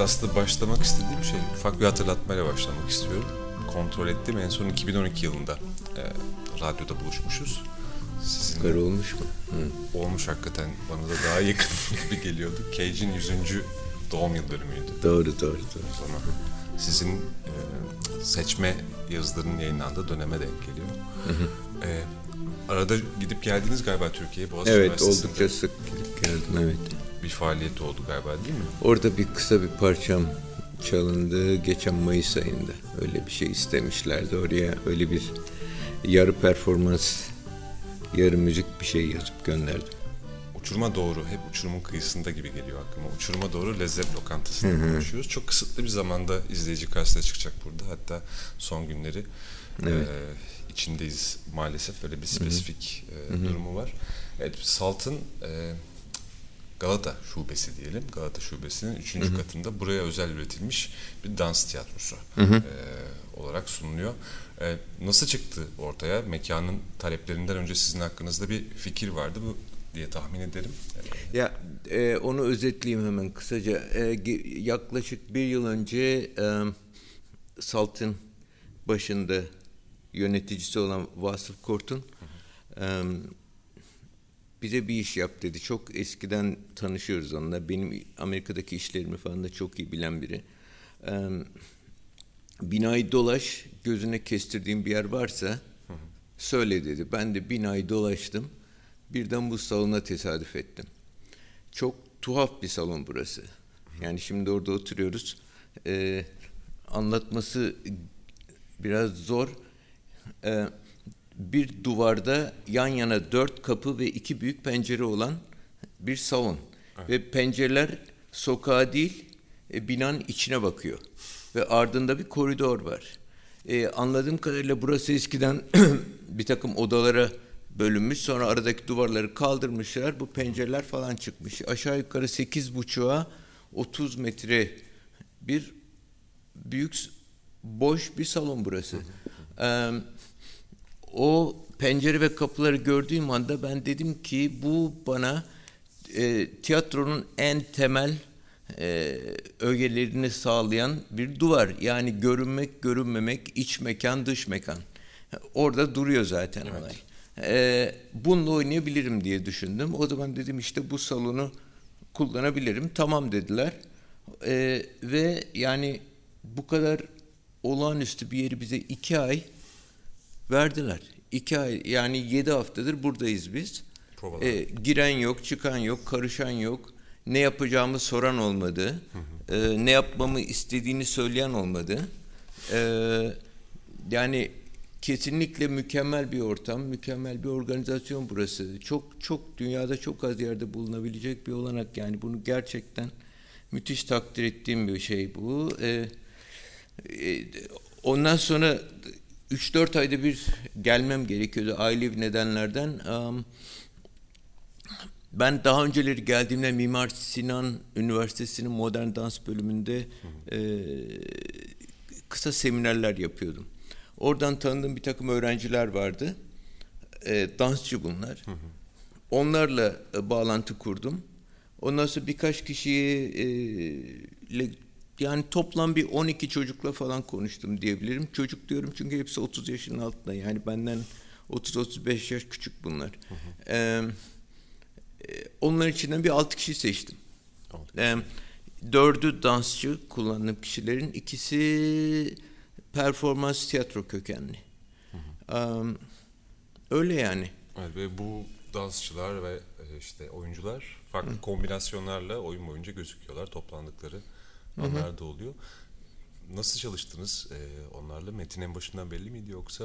Evet aslında başlamak istediğim şey ufak bir hatırlatmayla başlamak istiyorum. Kontrol ettim en son 2012 yılında e, radyoda buluşmuşuz. Sizin Kar olmuş mu? Hı. Olmuş hakikaten bana da daha yakın gibi geliyordu. Cage'in 100. doğum yıl dönümüydü. Doğru doğru doğru. O zaman sizin e, seçme yazılarının yayınlandığı döneme denk geliyor. Hı hı. E, arada gidip geldiniz galiba Türkiye'ye Boğaziçi Evet oldukça sık gidip geldim evet. Faaliyet oldu galiba değil mi? Orada bir kısa bir parçam çalındı geçen Mayıs ayında. Öyle bir şey istemişlerdi. Oraya öyle bir yarı performans, yarı müzik bir şey yazıp gönderdim. Uçuruma doğru, hep uçurumun kıyısında gibi geliyor aklıma. Uçuruma doğru lezzet lokantasında konuşuyoruz. Çok kısıtlı bir zamanda izleyici karşısına çıkacak burada. Hatta son günleri evet. e, içindeyiz maalesef. Öyle bir spesifik E, durumu var. Evet, Salt'ın e, Galata Şubesi diyelim. Galata Şubesi'nin üçüncü hı hı. katında buraya özel üretilmiş bir dans tiyatrosu hı hı. E, olarak sunuluyor. E, nasıl çıktı ortaya? Mekanın taleplerinden önce sizin hakkınızda bir fikir vardı bu diye tahmin ederim. Ya e, onu özetleyeyim hemen kısaca. E, yaklaşık bir yıl önce e, Salt'ın başında yöneticisi olan Vasıf Kort'un e, bize bir iş yap dedi. Çok eskiden tanışıyoruz onunla. Benim Amerika'daki işlerimi falan da çok iyi bilen biri. Ee, binayı dolaş, gözüne kestirdiğim bir yer varsa söyle dedi. Ben de binayı dolaştım. Birden bu salona tesadüf ettim. Çok tuhaf bir salon burası. Yani şimdi orada oturuyoruz. Ee, anlatması biraz zor. Ee, bir duvarda yan yana dört kapı ve iki büyük pencere olan bir salon. Evet. Ve pencereler sokağa değil e, binanın içine bakıyor. Ve ardında bir koridor var. E, anladığım kadarıyla burası eskiden bir takım odalara bölünmüş. Sonra aradaki duvarları kaldırmışlar. Bu pencereler falan çıkmış. Aşağı yukarı sekiz buçuğa 30 metre bir büyük boş bir salon burası. Ee, o pencere ve kapıları gördüğüm anda ben dedim ki bu bana e, tiyatronun en temel e, ögelerini sağlayan bir duvar. Yani görünmek, görünmemek, iç mekan, dış mekan. Orada duruyor zaten evet. olay. E, bununla oynayabilirim diye düşündüm. O zaman dedim işte bu salonu kullanabilirim. Tamam dediler. E, ve yani bu kadar olağanüstü bir yeri bize iki ay verdiler. İki ay yani yedi haftadır buradayız biz. Ee, giren yok, çıkan yok, karışan yok. Ne yapacağımı soran olmadı. Ee, ne yapmamı istediğini söyleyen olmadı. Ee, yani kesinlikle mükemmel bir ortam, mükemmel bir organizasyon burası. Çok çok dünyada çok az yerde bulunabilecek bir olanak yani bunu gerçekten müthiş takdir ettiğim bir şey bu. Ee, e, ondan sonra 3-4 ayda bir gelmem gerekiyordu ailevi nedenlerden. Ben daha önceleri geldiğimde Mimar Sinan Üniversitesi'nin modern dans bölümünde e, kısa seminerler yapıyordum. Oradan tanıdığım bir takım öğrenciler vardı. E, dansçı bunlar. Onlarla e, bağlantı kurdum. Ondan sonra birkaç kişiyi e, yani toplam bir 12 çocukla falan konuştum diyebilirim. Çocuk diyorum çünkü hepsi 30 yaşın altında. Yani benden 30-35 yaş küçük bunlar. Hı hı. Ee, onların içinden bir 6 kişi seçtim. Ee, dördü dansçı kullandığım kişilerin ikisi performans tiyatro kökenli. Hı hı. Ee, öyle yani. Evet, ve bu dansçılar ve e, işte oyuncular farklı hı. kombinasyonlarla oyun boyunca gözüküyorlar toplandıkları anlar da oluyor. Nasıl çalıştınız e, onlarla? Metin en başından belli miydi yoksa?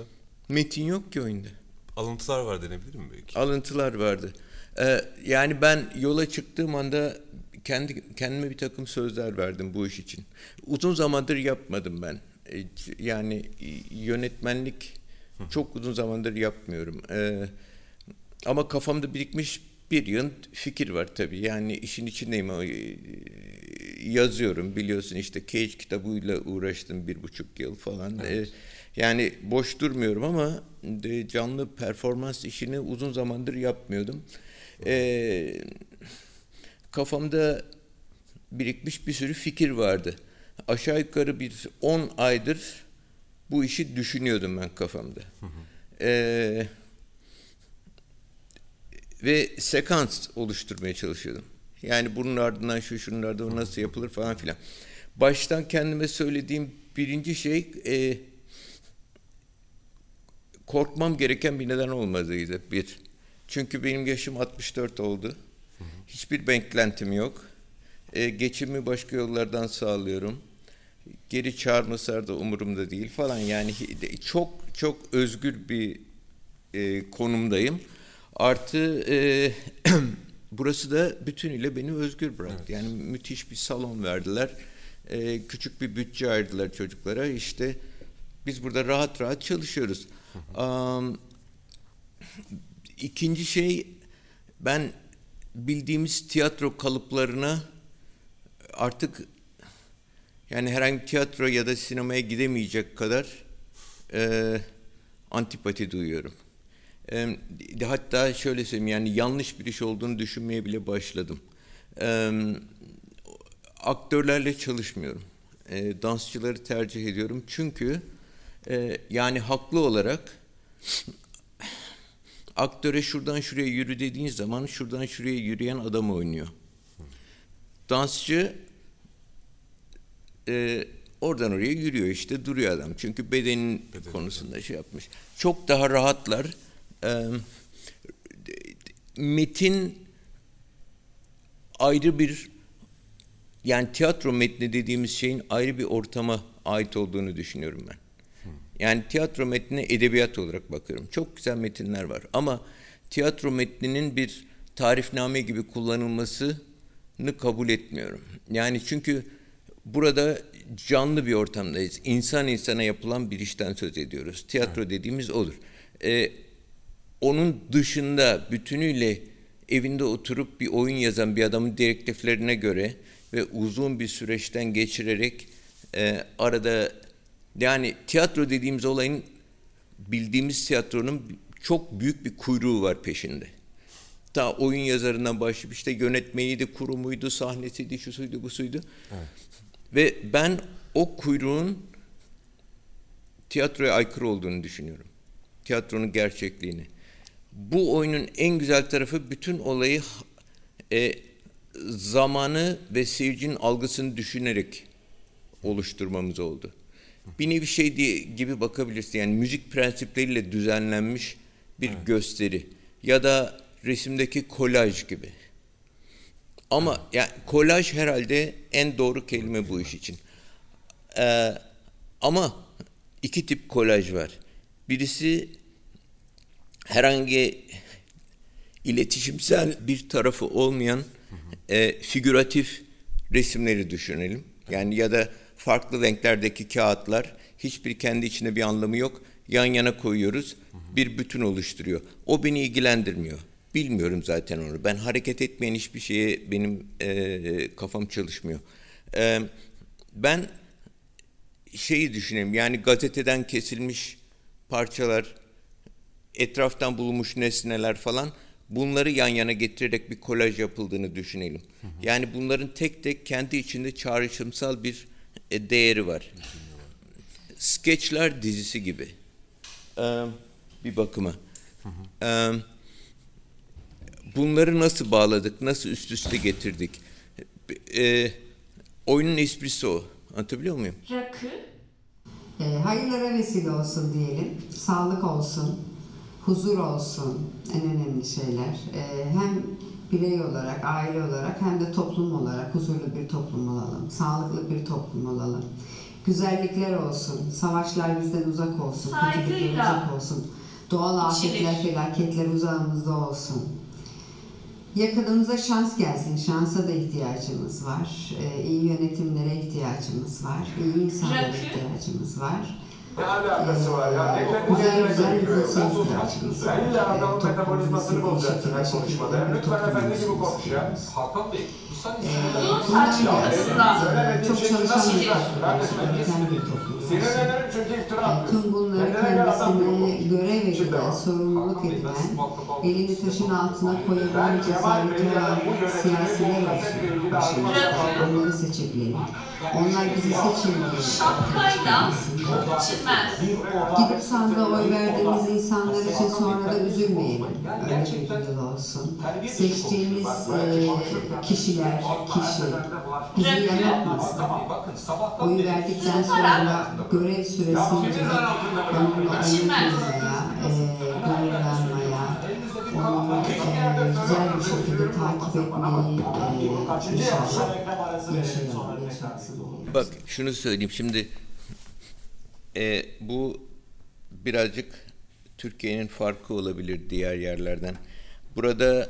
Metin yok ki oyunda. Alıntılar var denebilir mi belki? Alıntılar vardı. Ee, yani ben yola çıktığım anda kendi kendime bir takım sözler verdim bu iş için. Uzun zamandır yapmadım ben. Ee, yani yönetmenlik çok uzun zamandır yapmıyorum. Ee, ama kafamda birikmiş bir yığın fikir var tabii. Yani işin içindeyim yazıyorum biliyorsun işte Cage kitabıyla uğraştım bir buçuk yıl falan. Evet. Ee, yani boş durmuyorum ama e, canlı performans işini uzun zamandır yapmıyordum. Ee, kafamda birikmiş bir sürü fikir vardı. Aşağı yukarı bir 10 aydır bu işi düşünüyordum ben kafamda. Ee, ve sekans oluşturmaya çalışıyordum. Yani bunun ardından şu şunun ardından nasıl yapılır falan filan. Baştan kendime söylediğim birinci şey e, korkmam gereken bir neden olmadıydı. Bir. Çünkü benim yaşım 64 oldu. Hiçbir beklentim yok. E, geçimi başka yollardan sağlıyorum. Geri çağırmasalar da umurumda değil falan. Yani çok çok özgür bir e, konumdayım. Artı e, burası da bütünüyle beni özgür bıraktı. Evet. Yani müthiş bir salon verdiler. E, küçük bir bütçe ayırdılar çocuklara. İşte biz burada rahat rahat çalışıyoruz. Um, ikinci şey ben bildiğimiz tiyatro kalıplarına artık yani herhangi bir tiyatro ya da sinemaya gidemeyecek kadar e, antipati duyuyorum. E, hatta şöyle söyleyeyim yani yanlış bir iş olduğunu düşünmeye bile başladım. E, aktörlerle çalışmıyorum. E, dansçıları tercih ediyorum çünkü e, yani haklı olarak aktöre şuradan şuraya yürü dediğin zaman şuradan şuraya yürüyen adam oynuyor. Dansçı e, oradan oraya yürüyor işte duruyor adam. Çünkü bedenin Beden konusunda şey yapmış. Çok daha rahatlar. E, metin ayrı bir yani tiyatro metni dediğimiz şeyin ayrı bir ortama ait olduğunu düşünüyorum ben. Yani tiyatro metnine edebiyat olarak bakıyorum. Çok güzel metinler var ama tiyatro metninin bir tarifname gibi kullanılmasını kabul etmiyorum. Yani çünkü burada canlı bir ortamdayız. İnsan insana yapılan bir işten söz ediyoruz. Tiyatro dediğimiz olur. Ee, onun dışında bütünüyle evinde oturup bir oyun yazan bir adamın direktiflerine göre ve uzun bir süreçten geçirerek e, arada yani tiyatro dediğimiz olayın bildiğimiz tiyatronun çok büyük bir kuyruğu var peşinde. Ta oyun yazarından başlayıp işte yönetmeniydi, kurumuydu, sahnesiydi, şu suydu, bu suydu. Evet. Ve ben o kuyruğun tiyatroya aykırı olduğunu düşünüyorum. Tiyatronun gerçekliğini. Bu oyunun en güzel tarafı bütün olayı e, zamanı ve seyircinin algısını düşünerek oluşturmamız oldu bir nevi şey diye gibi bakabilirsin. Yani müzik prensipleriyle düzenlenmiş bir evet. gösteri ya da resimdeki kolaj gibi. Ama evet. yani kolaj herhalde en doğru kelime bu iş için. Ee, ama iki tip kolaj var. Birisi herhangi iletişimsel bir tarafı olmayan e, figüratif resimleri düşünelim. Yani ya da farklı renklerdeki kağıtlar hiçbir kendi içinde bir anlamı yok. Yan yana koyuyoruz. Bir bütün oluşturuyor. O beni ilgilendirmiyor. Bilmiyorum zaten onu. Ben hareket etmeyen hiçbir şeye benim e, kafam çalışmıyor. E, ben şeyi düşüneyim. Yani gazeteden kesilmiş parçalar, etraftan bulunmuş nesneler falan bunları yan yana getirerek bir kolaj yapıldığını düşünelim. Hı hı. Yani bunların tek tek kendi içinde çağrışımsal bir e, değeri var. Skeçler dizisi gibi. Ee, bir bakıma. Ee, bunları nasıl bağladık, nasıl üst üste getirdik? Ee, oyunun esprisi o. Anlatabiliyor muyum? Rakı. E, hayırlara vesile olsun diyelim. Sağlık olsun. Huzur olsun. En önemli şeyler. E, hem birey olarak, aile olarak hem de toplum olarak huzurlu bir toplum olalım, sağlıklı bir toplum olalım. Güzellikler olsun, savaşlar bizden uzak olsun, kötülükler uzak olsun. Doğal afetler, felaketler uzağımızda olsun. Yakınımıza şans gelsin. Şansa da ihtiyacımız var. Ee, iyi yönetimlere ihtiyacımız var. İyi insanlara ihtiyacımız var. Ne alakası var ya? Ekmek güzel güzel bir konuşma ihtiyacımız var. İlla adamın metabolizmasını bozacaksın her konuşmada. Lütfen efendi gibi konuş ya. Hakan Bey, bu saniye Uzun saçlı aslında. Çok çalışan bir toplum. Sinirlenirim iftira tüm bunları konuş. görev edilen, sorumluluk edilen, elini taşın altına koyabilme cesareti olan siyasiler olsun başımızda. Onları seçebilelim. Onlar bizi seçilmiyor. Şapkayla geçilmez. Gidip sandığa oy verdiğimiz insanlar için sonra da üzülmeyelim. Öyle bir yıl olsun. Seçtiğimiz e, kişiler, kişi bizi yanıltmasın. Oyu verdikten sonra görev süresince onu e, güzel bir şekilde takip etmeyi inşallah yaşayalım. Bak şunu söyleyeyim şimdi e, bu birazcık Türkiye'nin farkı olabilir diğer yerlerden. Burada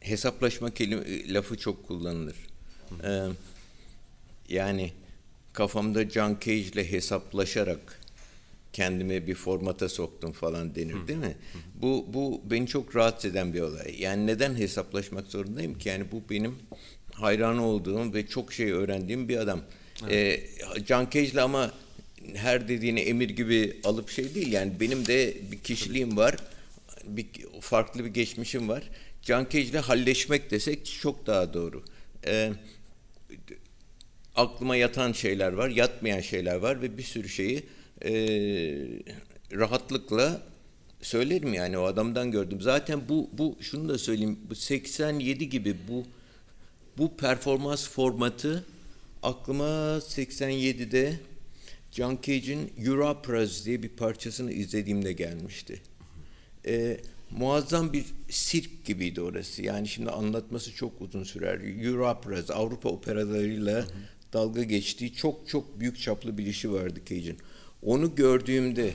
hesaplaşma kelime, lafı çok kullanılır. E, yani kafamda John Cage ile hesaplaşarak kendimi bir formata soktum falan denir değil mi? Bu bu beni çok rahatsız eden bir olay. Yani neden hesaplaşmak zorundayım ki? Yani bu benim hayran olduğum ve çok şey öğrendiğim bir adam. Ee, John Cage'le ama her dediğini emir gibi alıp şey değil. Yani benim de bir kişiliğim var. Bir farklı bir geçmişim var. John Cage'le halleşmek desek çok daha doğru. Ee, aklıma yatan şeyler var, yatmayan şeyler var ve bir sürü şeyi e, rahatlıkla söylerim yani o adamdan gördüm. Zaten bu bu şunu da söyleyeyim. Bu 87 gibi bu bu performans formatı aklıma 87'de John Cage'in Europras diye bir parçasını izlediğimde gelmişti. Ee, muazzam bir sirk gibiydi orası. Yani şimdi anlatması çok uzun sürer. Europras, Avrupa operalarıyla dalga geçtiği çok çok büyük çaplı bir işi vardı Cage'in. Onu gördüğümde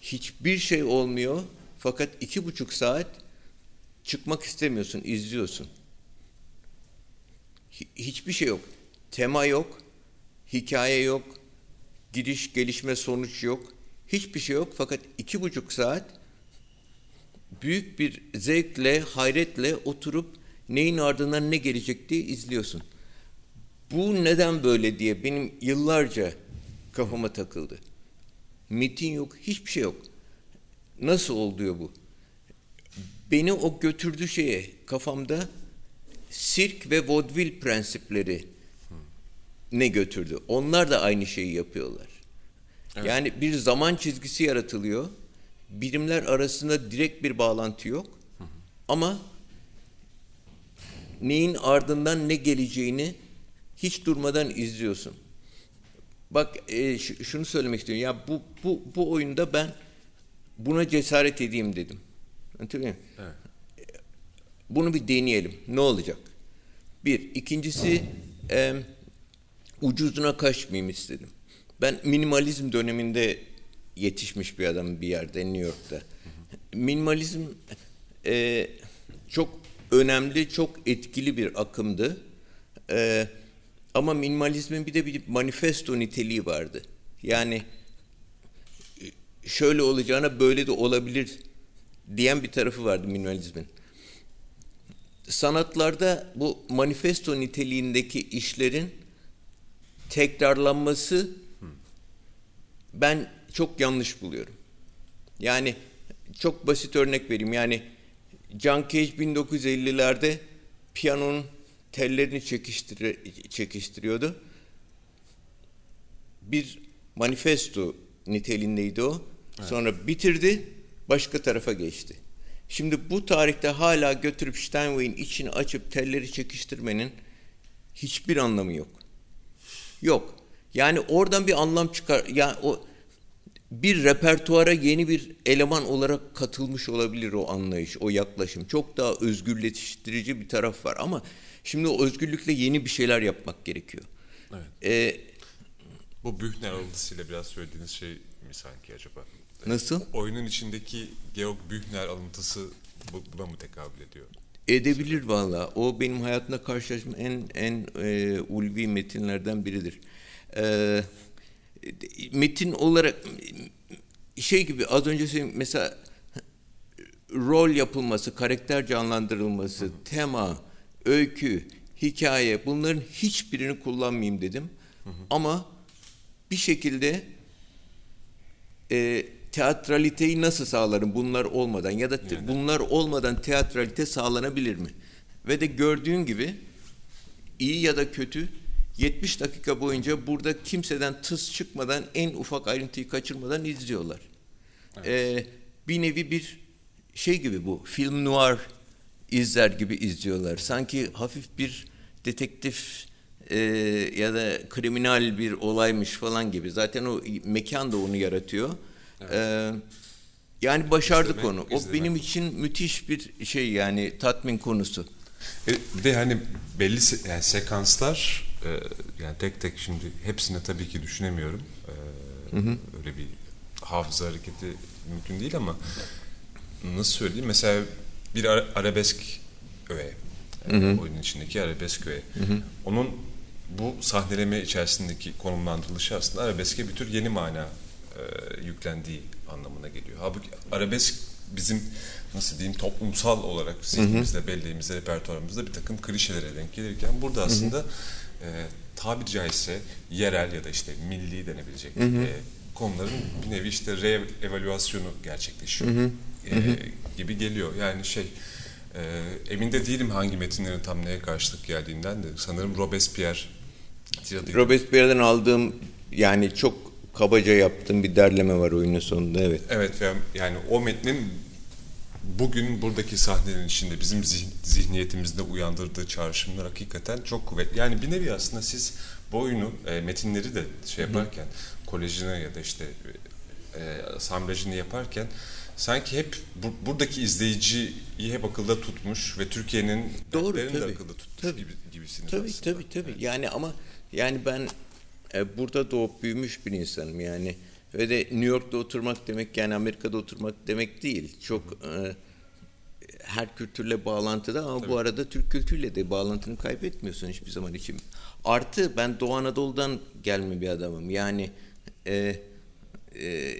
hiçbir şey olmuyor fakat iki buçuk saat çıkmak istemiyorsun, izliyorsun. Hi- hiçbir şey yok. Tema yok, hikaye yok, gidiş, gelişme, sonuç yok. Hiçbir şey yok fakat iki buçuk saat büyük bir zevkle, hayretle oturup neyin ardından ne gelecek diye izliyorsun. Bu neden böyle diye benim yıllarca kafama takıldı. Metin yok, hiçbir şey yok. Nasıl oluyor bu? Beni o götürdü şeye, kafamda sirk ve vaudeville prensipleri ne götürdü. Onlar da aynı şeyi yapıyorlar. Yani bir zaman çizgisi yaratılıyor. Birimler arasında direkt bir bağlantı yok. Ama neyin ardından ne geleceğini hiç durmadan izliyorsun. Bak e, şunu söylemek istiyorum. Ya bu bu bu oyunda ben buna cesaret edeyim dedim. Anlatabiliyor muyum? Evet. Bunu bir deneyelim. Ne olacak? Bir. ikincisi e, ucuzuna kaçmayayım istedim. Ben minimalizm döneminde yetişmiş bir adamım bir yerde New York'ta. Minimalizm e, çok önemli, çok etkili bir akımdı. E, ama minimalizmin bir de bir manifesto niteliği vardı. Yani şöyle olacağına böyle de olabilir diyen bir tarafı vardı minimalizmin. Sanatlarda bu manifesto niteliğindeki işlerin tekrarlanması ben çok yanlış buluyorum. Yani çok basit örnek vereyim. Yani John Cage 1950'lerde piyanonun tellerini çekiştir çekiştiriyordu. Bir manifesto niteliğindeydi o. Sonra bitirdi, başka tarafa geçti. Şimdi bu tarihte hala götürüp Steinway'in içini açıp telleri çekiştirmenin hiçbir anlamı yok. Yok. Yani oradan bir anlam çıkar. Yani o bir repertuara yeni bir eleman olarak katılmış olabilir o anlayış, o yaklaşım. Çok daha özgürleştirici bir taraf var ama şimdi o özgürlükle yeni bir şeyler yapmak gerekiyor. Evet. Ee, Bu Büchner alıntısıyla biraz söylediğiniz şey mi sanki acaba? nasıl? Oyunun içindeki Georg Büchner alıntısı bu- buna mı tekabül ediyor? Edebilir valla. O benim hayatımda karşılaştığım en en e, ulvi metinlerden biridir. E, metin olarak şey gibi az önce mesela rol yapılması, karakter canlandırılması, tema, öykü, hikaye bunların hiçbirini kullanmayayım dedim. Ama bir şekilde e, teatraliteyi nasıl sağlarım bunlar olmadan ya da te- bunlar olmadan teatralite sağlanabilir mi? Ve de gördüğün gibi iyi ya da kötü 70 dakika boyunca burada kimseden tıs çıkmadan en ufak ayrıntıyı kaçırmadan izliyorlar. Ee, bir nevi bir şey gibi bu film noir izler gibi izliyorlar. Sanki hafif bir detektif e, ya da kriminal bir olaymış falan gibi. Zaten o mekan da onu yaratıyor. Ee, yani başardık İzlemek- onu. O izlemek. benim için müthiş bir şey yani tatmin konusu. E, de hani belli se- yani sekanslar e, yani tek tek şimdi hepsini tabii ki düşünemiyorum. E, Öyle bir hafıza hareketi mümkün değil ama nasıl söyleyeyim mesela bir ara- arabesk öğe e, oyunun içindeki arabesk öğe. Onun bu sahneleme içerisindeki konumlandırılışı aslında arabeske bir tür yeni mana e, yüklendiği anlamına geliyor. Halbuki arabesk bizim nasıl diyeyim toplumsal olarak zihnimizde, belleğimizde, repertuarımızda bir takım klişelere denk gelirken burada aslında e, tabiri caizse yerel ya da işte milli denebilecek e, konuların bir nevi işte re-evalüasyonu gerçekleşiyor e, gibi geliyor. Yani şey e, emin de değilim hangi metinlerin tam neye karşılık geldiğinden de sanırım Robespierre Robespierre'den aldığım yani çok kabaca yaptığım bir derleme var oyunun sonunda evet. Evet ve yani o metnin bugün buradaki sahnelerin içinde bizim zih- zihniyetimizde uyandırdığı çağrışımlar hakikaten çok kuvvetli. Yani bir nevi aslında siz bu oyunu, e, metinleri de şey yaparken, kolejini ya da işte e, asamblajını yaparken sanki hep bu- buradaki izleyiciyi hep akılda tutmuş ve Türkiye'nin Doğru, dertlerini de tabii. akılda tutmuş Tabii. gibi, gibisiniz Tabii aslında. tabii tabii. Yani ama yani ben e, burada doğup büyümüş bir insanım yani. Ve de New York'ta oturmak demek yani Amerika'da oturmak demek değil. Çok e, her kültürle bağlantıda ama bu arada Türk kültürüyle de bağlantını kaybetmiyorsun hiçbir zaman için. Artı ben Doğu Anadolu'dan gelme bir adamım. Yani e, e,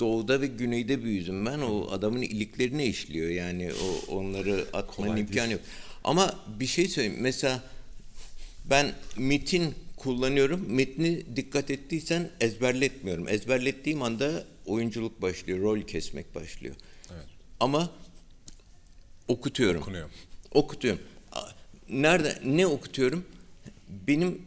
doğuda ve güneyde büyüdüm ben. O adamın iliklerine işliyor. Yani o onları atmanın imkanı yok. Ama bir şey söyleyeyim. Mesela ben metin kullanıyorum. Metni dikkat ettiysen ezberletmiyorum. Ezberlettiğim anda oyunculuk başlıyor, rol kesmek başlıyor. Evet. Ama okutuyorum. Okunuyor. Okutuyorum. Nerede ne okutuyorum? Benim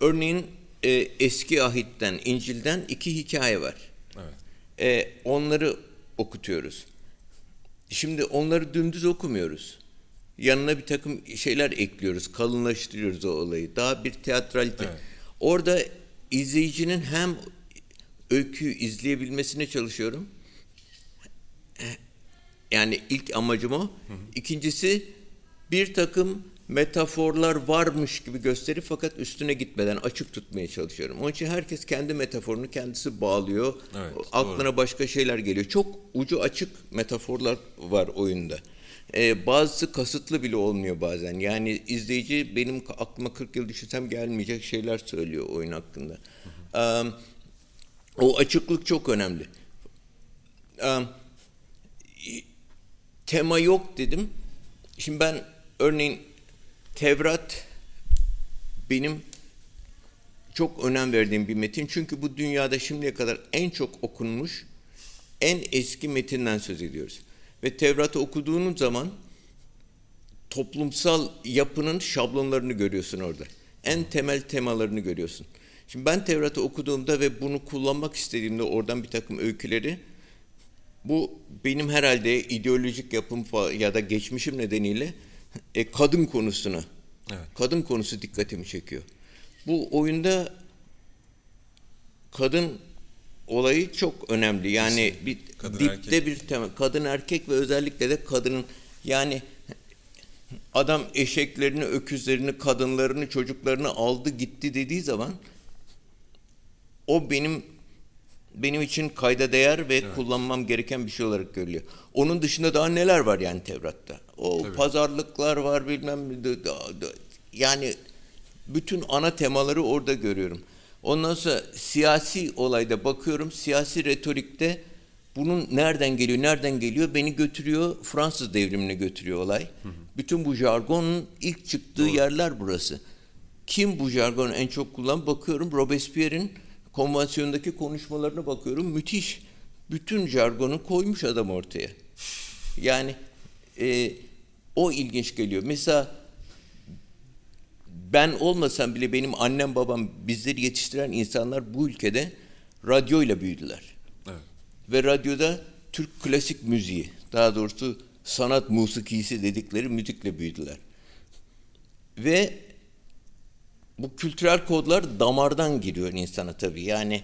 örneğin e, eski ahitten, İncil'den iki hikaye var. Evet. E, onları okutuyoruz. Şimdi onları dümdüz okumuyoruz. Yanına bir takım şeyler ekliyoruz, kalınlaştırıyoruz o olayı. Daha bir teatralite. Evet. Orada izleyicinin hem öyküyü izleyebilmesine çalışıyorum. Yani ilk amacım o. İkincisi bir takım metaforlar varmış gibi gösterip fakat üstüne gitmeden açık tutmaya çalışıyorum. Onun için herkes kendi metaforunu kendisi bağlıyor. Evet, Aklına başka şeyler geliyor. Çok ucu açık metaforlar var oyunda. Ee, bazısı kasıtlı bile olmuyor bazen. Yani izleyici benim aklıma 40 yıl düşünsem gelmeyecek şeyler söylüyor oyun hakkında. Ee, o açıklık çok önemli. Ee, tema yok dedim. Şimdi ben örneğin Tevrat benim çok önem verdiğim bir metin. Çünkü bu dünyada şimdiye kadar en çok okunmuş, en eski metinden söz ediyoruz. Ve Tevrat'ı okuduğunuz zaman toplumsal yapının şablonlarını görüyorsun orada. En temel temalarını görüyorsun. Şimdi ben Tevrat'ı okuduğumda ve bunu kullanmak istediğimde oradan bir takım öyküleri bu benim herhalde ideolojik yapım ya da geçmişim nedeniyle e, kadın konusuna, Evet. kadın konusu dikkatimi çekiyor. Bu oyunda kadın olayı çok önemli. Yani bir Kadın dipte erkek. bir tema. Kadın erkek ve özellikle de kadının yani adam eşeklerini, öküzlerini, kadınlarını, çocuklarını aldı gitti dediği zaman o benim benim için kayda değer ve kullanmam gereken bir şey olarak görülüyor. Onun dışında daha neler var yani Tevrat'ta? O Tabii. pazarlıklar var bilmem yani bütün ana temaları orada görüyorum. Ondan sonra siyasi olayda bakıyorum. Siyasi retorikte bunun nereden geliyor, nereden geliyor? Beni götürüyor, Fransız devrimine götürüyor olay. Bütün bu jargonun ilk çıktığı yerler burası. Kim bu jargonu en çok kullan? Bakıyorum Robespierre'in konvansiyondaki konuşmalarına bakıyorum. Müthiş. Bütün jargonu koymuş adam ortaya. Yani e, o ilginç geliyor. Mesela ben olmasam bile benim annem babam bizleri yetiştiren insanlar bu ülkede radyoyla büyüdüler. Evet. Ve radyoda Türk klasik müziği, daha doğrusu sanat musikisi dedikleri müzikle büyüdüler. Ve bu kültürel kodlar damardan giriyor insana tabii. Yani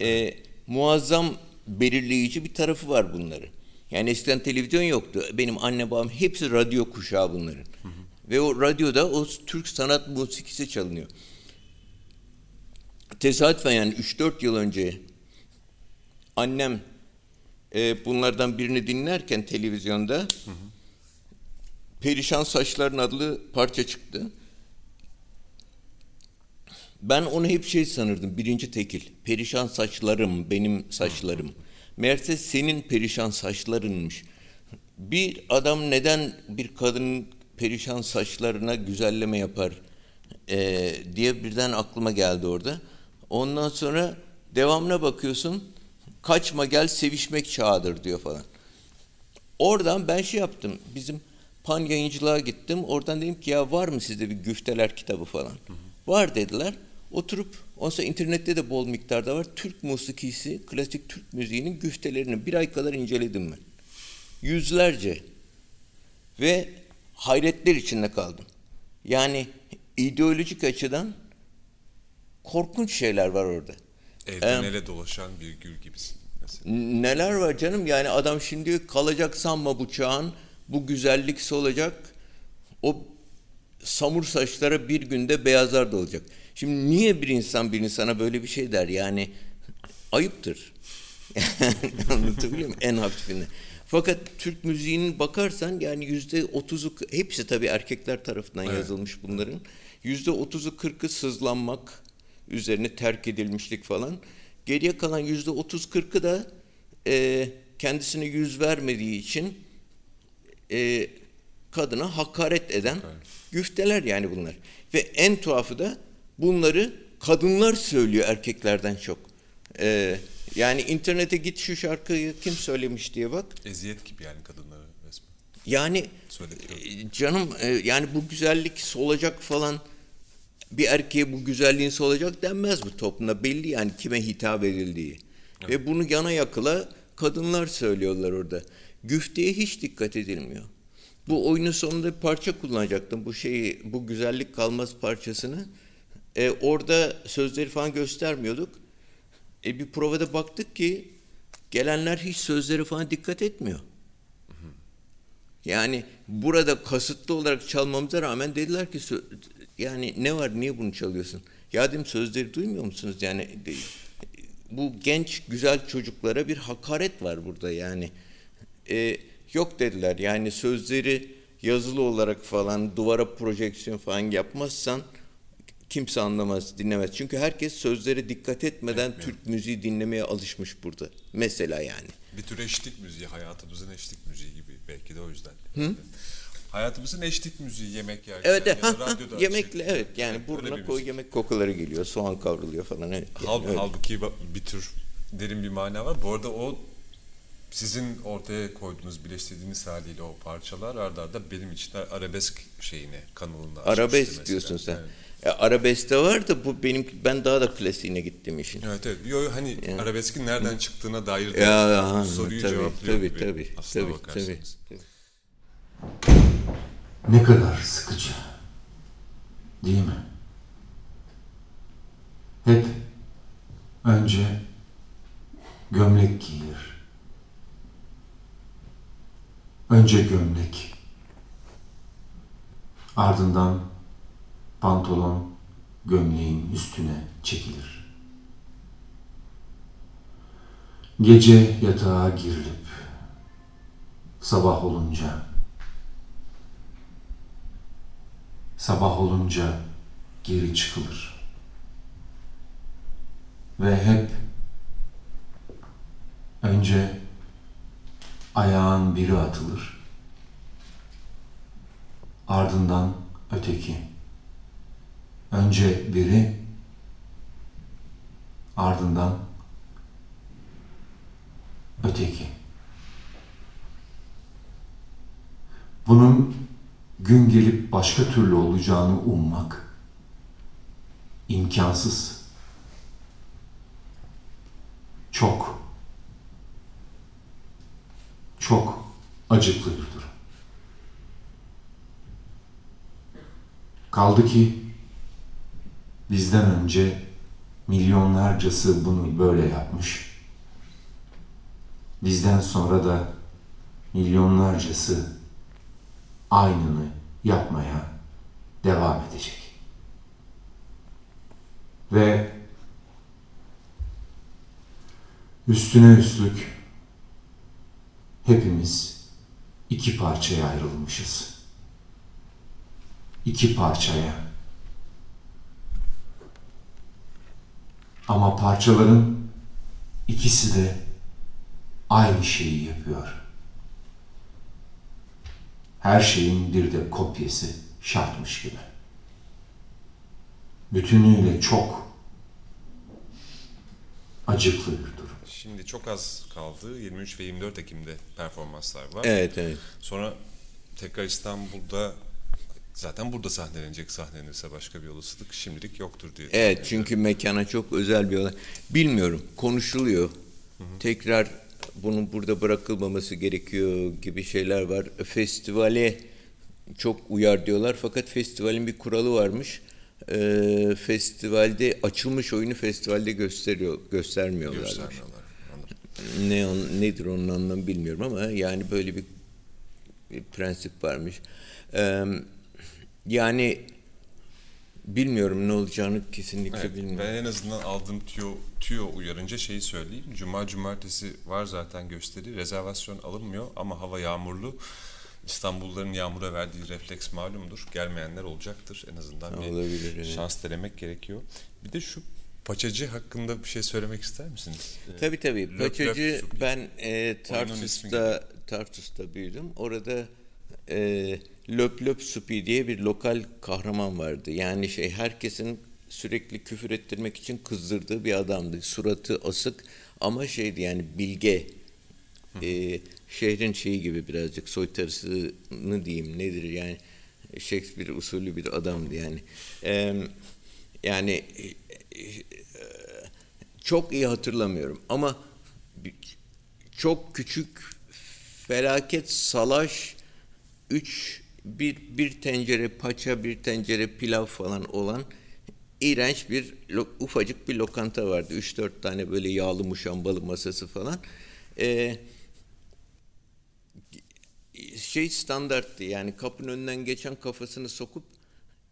e, muazzam belirleyici bir tarafı var bunların. Yani eskiden televizyon yoktu. Benim anne babam hepsi radyo kuşağı bunların. Ve o radyoda o Türk sanat musikisi çalınıyor. Tesadüfen yani 3-4 yıl önce annem e, bunlardan birini dinlerken televizyonda Perişan Saçların adlı parça çıktı. Ben onu hep şey sanırdım. Birinci tekil. Perişan saçlarım, benim saçlarım. Meğerse senin perişan saçlarınmış. Bir adam neden bir kadının perişan saçlarına güzelleme yapar e, diye birden aklıma geldi orada. Ondan sonra devamına bakıyorsun. Kaçma gel sevişmek çağıdır diyor falan. Oradan ben şey yaptım. Bizim pan yayıncılığa gittim. Oradan dedim ki ya var mı sizde bir güfteler kitabı falan. Var dediler. Oturup sonra internette de bol miktarda var. Türk musikisi, klasik Türk müziğinin güftelerini bir ay kadar inceledim ben. Yüzlerce. Ve hayretler içinde kaldım. Yani ideolojik açıdan korkunç şeyler var orada. Elden ele dolaşan bir gül gibisin. Mesela. Neler var canım yani adam şimdi kalacak sanma bu çağın bu güzellik olacak o samur saçlara bir günde beyazlar da olacak. Şimdi niye bir insan bir insana böyle bir şey der yani ayıptır. Anlatabiliyor muyum? En hafifinde. Fakat Türk müziğinin bakarsan yani yüzde otuzu hepsi tabii erkekler tarafından Evet. yazılmış bunların. Yüzde otuzu kırkı sızlanmak üzerine terk edilmişlik falan. Geriye kalan yüzde otuz kırkı da e, kendisine yüz vermediği için e, kadına hakaret eden güfteler yani bunlar. Ve en tuhafı da bunları kadınlar söylüyor erkeklerden çok. E, yani internete git şu şarkıyı kim söylemiş diye bak. Eziyet gibi yani kadınlara resmen. Yani Söyletiyor. e, canım e, yani bu güzellik solacak falan bir erkeğe bu güzelliğin solacak denmez bu toplumda. Belli yani kime hitap edildiği. Ve bunu yana yakıla kadınlar söylüyorlar orada. Güfteye hiç dikkat edilmiyor. Bu oyunun sonunda bir parça kullanacaktım. Bu şeyi, bu güzellik kalmaz parçasını. E, orada sözleri falan göstermiyorduk. E, bir provada baktık ki gelenler hiç sözleri falan dikkat etmiyor. Yani burada kasıtlı olarak çalmamıza rağmen dediler ki yani ne var niye bunu çalıyorsun? Ya dedim sözleri duymuyor musunuz? Yani bu genç güzel çocuklara bir hakaret var burada yani. E, yok dediler yani sözleri yazılı olarak falan duvara projeksiyon falan yapmazsan kimse anlamaz, dinlemez. Çünkü herkes sözlere dikkat etmeden Türk müziği dinlemeye alışmış burada. Mesela yani. Bir tür eşlik müziği, hayatımızın eşlik müziği gibi belki de o yüzden. Hayatımızın eşlik müziği yemek yerken Evet, ya evet. Ha, ha, radyoda. yemekle şey- evet yani öyle burnuna koy yemek kokuları geliyor, soğan kavruluyor falan evet. Hal, Yani öyle. Halbuki bir tür derin bir mana var. Bu arada o sizin ortaya koyduğunuz, birleştirdiğiniz haliyle o parçalar arda arda benim için arabesk şeyine, kanalında açmıştı Arabesk diyorsun sen. Evet. Ya, arabeste var da bu benim ben daha da klasiğine gittim işin. Evet evet. Yo, hani arabeskin nereden çıktığına dair de Ya, soruyu tabii, cevaplıyor tabii, gibi. tabii, aslına tabii, bakarsanız. tabii. Ne kadar sıkıcı. Değil mi? Hep önce gömlek giyilir. Önce gömlek. Ardından pantolon gömleğin üstüne çekilir. Gece yatağa girilip sabah olunca sabah olunca geri çıkılır. Ve hep önce ayağın biri atılır. Ardından öteki. Önce biri, Ardından öteki. Bunun gün gelip başka türlü olacağını ummak imkansız. Çok çok acıklı bir durum. Kaldı ki bizden önce milyonlarcası bunu böyle yapmış. Bizden sonra da milyonlarcası aynını yapmaya devam edecek. Ve üstüne üstlük hepimiz iki parçaya ayrılmışız. İki parçaya. Ama parçaların ikisi de aynı şeyi yapıyor. Her şeyin bir de kopyası şartmış gibi. Bütünüyle çok acıklı bir. Şimdi çok az kaldı. 23 ve 24 Ekim'de performanslar var. Evet evet. Sonra tekrar İstanbul'da zaten burada sahnelenecek sahnelenirse başka bir olasılık şimdilik yoktur diye. Evet çünkü mekana çok özel bir olay. Bilmiyorum konuşuluyor. Tekrar bunun burada bırakılmaması gerekiyor gibi şeyler var. Festivale çok uyar diyorlar fakat festivalin bir kuralı varmış. Ee, festivalde açılmış oyunu festivalde gösteriyor göstermiyorlar. göstermiyorlar. Ne on- nedir onun anlamı bilmiyorum ama yani böyle bir, bir prensip varmış. Ee, yani bilmiyorum ne olacağını kesinlikle Evet, bilmiyorum. ben en azından aldığım tüyo, tüyo uyarınca şeyi söyleyeyim. Cuma cumartesi var zaten gösteri. Rezervasyon alınmıyor ama hava yağmurlu. İstanbulluların yağmura verdiği refleks malumdur. Gelmeyenler olacaktır. En azından bir Olabilir, evet. şans denemek gerekiyor. Bir de şu paçacı hakkında bir şey söylemek ister misiniz? Ee, Tabii tabii. Löp Löp Paçacı Supi. ben e, ismi Tarsus'ta Tarsus'ta büyüdüm. Orada e, Löp Löp Supi diye bir lokal kahraman vardı. Yani şey herkesin sürekli küfür ettirmek için kızdırdığı bir adamdı. Suratı asık ama şeydi yani bilge. E, şehrin şeyi gibi birazcık soytarısını diyeyim nedir yani Shakespeare usulü bir adamdı yani. E, yani çok iyi hatırlamıyorum ama çok küçük felaket salaş üç bir, bir tencere paça bir tencere pilav falan olan iğrenç bir ufacık bir lokanta vardı. Üç dört tane böyle yağlı muşambalı masası falan. Ee, şey standarttı yani kapının önünden geçen kafasını sokup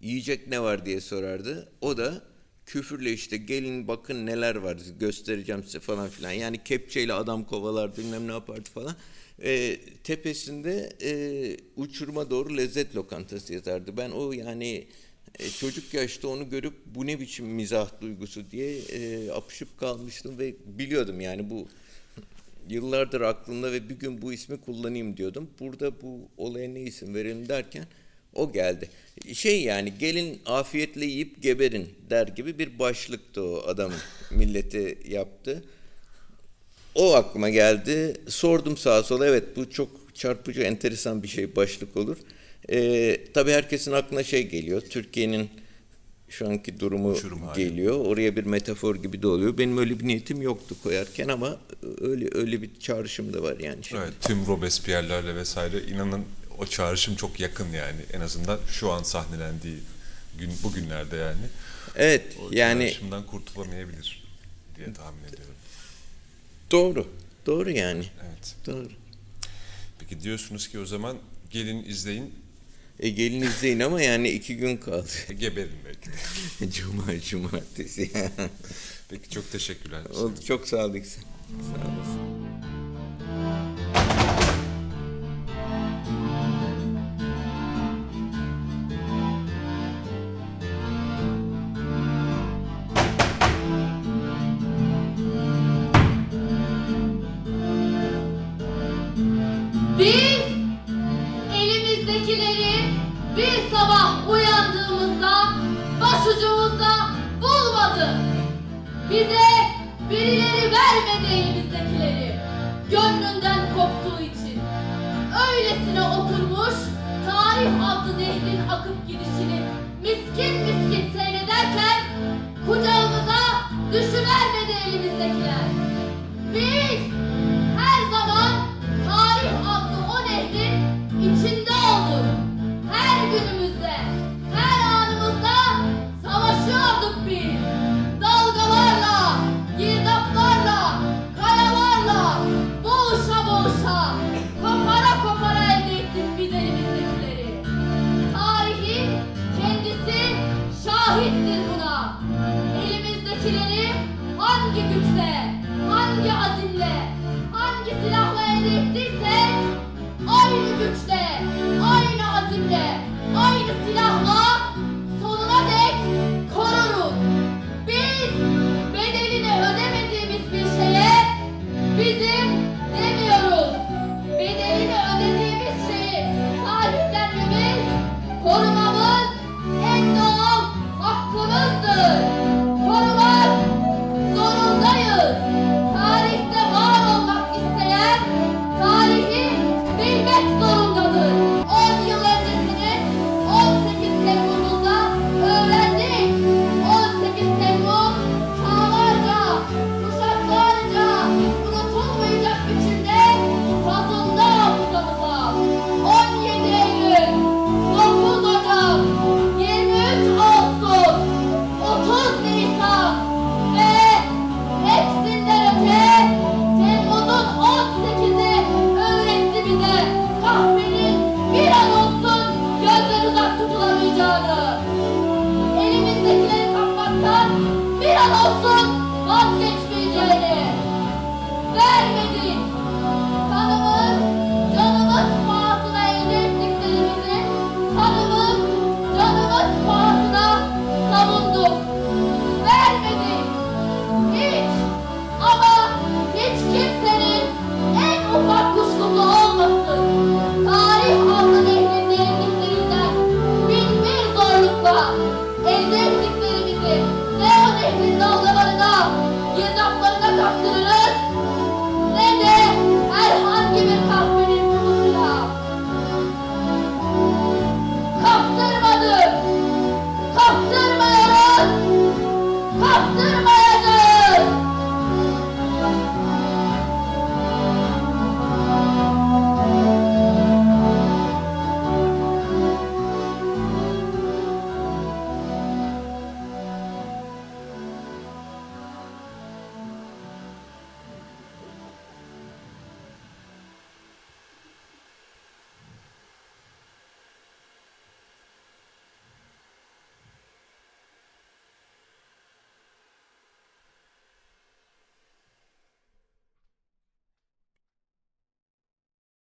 yiyecek ne var diye sorardı. O da küfürle işte gelin bakın neler var göstereceğim size falan filan. Yani kepçeyle adam kovalar bilmem ne yapardı falan. Ee, tepesinde e, uçuruma doğru lezzet lokantası yazardı. Ben o yani e, çocuk yaşta onu görüp bu ne biçim mizah duygusu diye e, apışıp kalmıştım ve biliyordum yani bu yıllardır aklımda ve bir gün bu ismi kullanayım diyordum. Burada bu olaya ne isim verelim derken o geldi. Şey yani gelin afiyetle yiyip geberin der gibi bir başlıktı o adam millete yaptı. O aklıma geldi. Sordum sağa sola. Evet bu çok çarpıcı, enteresan bir şey başlık olur. Ee, tabii herkesin aklına şey geliyor. Türkiye'nin şu anki durumu Uçurum hali. geliyor. Oraya bir metafor gibi de oluyor. Benim öyle bir niyetim yoktu koyarken ama öyle öyle bir çağrışım da var yani. şimdi. Evet, tüm Robespierre'lerle vesaire inanın o çağrışım çok yakın yani. En azından şu an sahnelendiği gün bugünlerde yani. Evet O yani çağrışımdan kurtulamayabilir diye tahmin ediyorum. doğru. Doğru yani. Evet. Doğru. Peki diyorsunuz ki o zaman gelin izleyin, E gelin izleyin ama yani iki gün kaldı. e, geberin belki de. Cuma, cumartesi. Peki çok teşekkürler. Oldu. Çok sağ ol İksan. Sağ olasın.